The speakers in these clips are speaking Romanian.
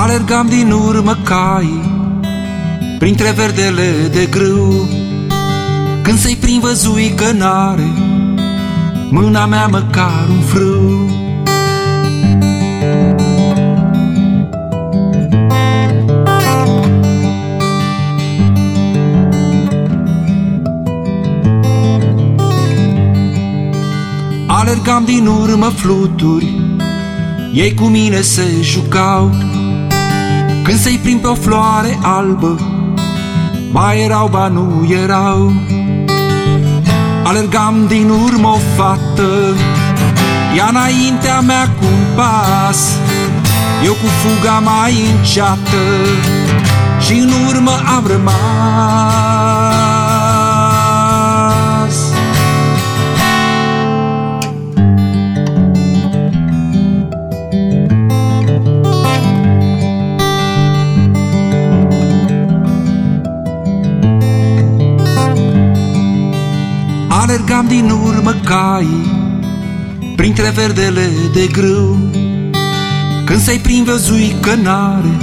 Alergam din urmă cai Printre verdele de grâu. Când să-i prin văzui că n-are Mâna mea măcar un frâu. Alergam din urmă fluturi Ei cu mine se jucau Când să-i prind pe o floare albă Mai erau, ba nu erau. Alergam din urmă o fată Ea înaintea mea cu un pas Eu cu fuga mai înceată. Și în urmă am rămas Alergam din urmă cai Printre verdele de grâu. Când să-i prin văzui că n-are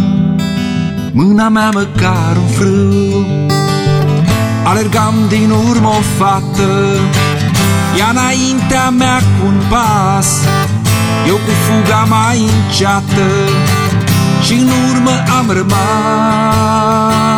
Mâna mea măcar un frâu. Alergam din urmă o fată Ea înaintea mea cu un pas Eu cu fuga mai înceată și în urmă am rămas